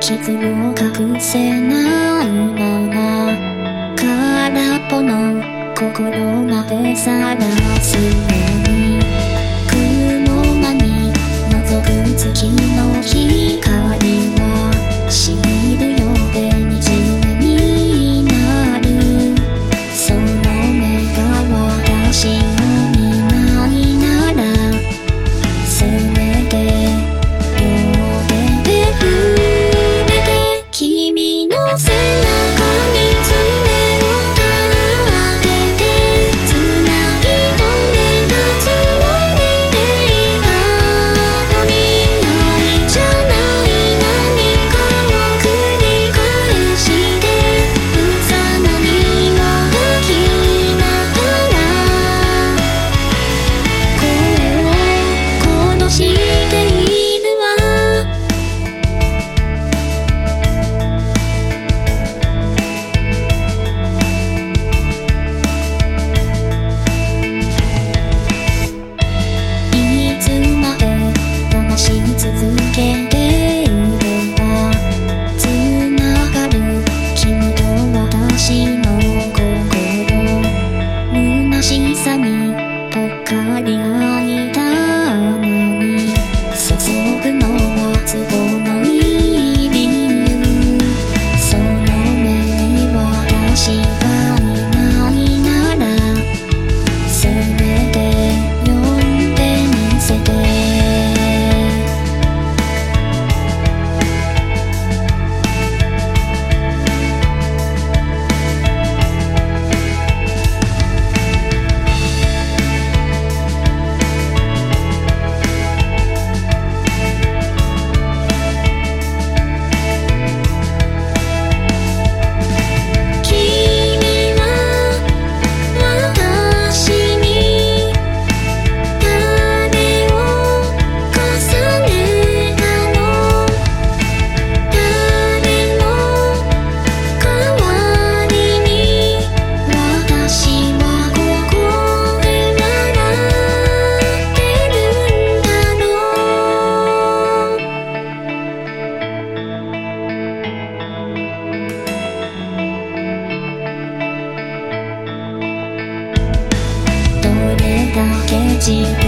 傷を隠せないまま空っぽの心までさらすよ街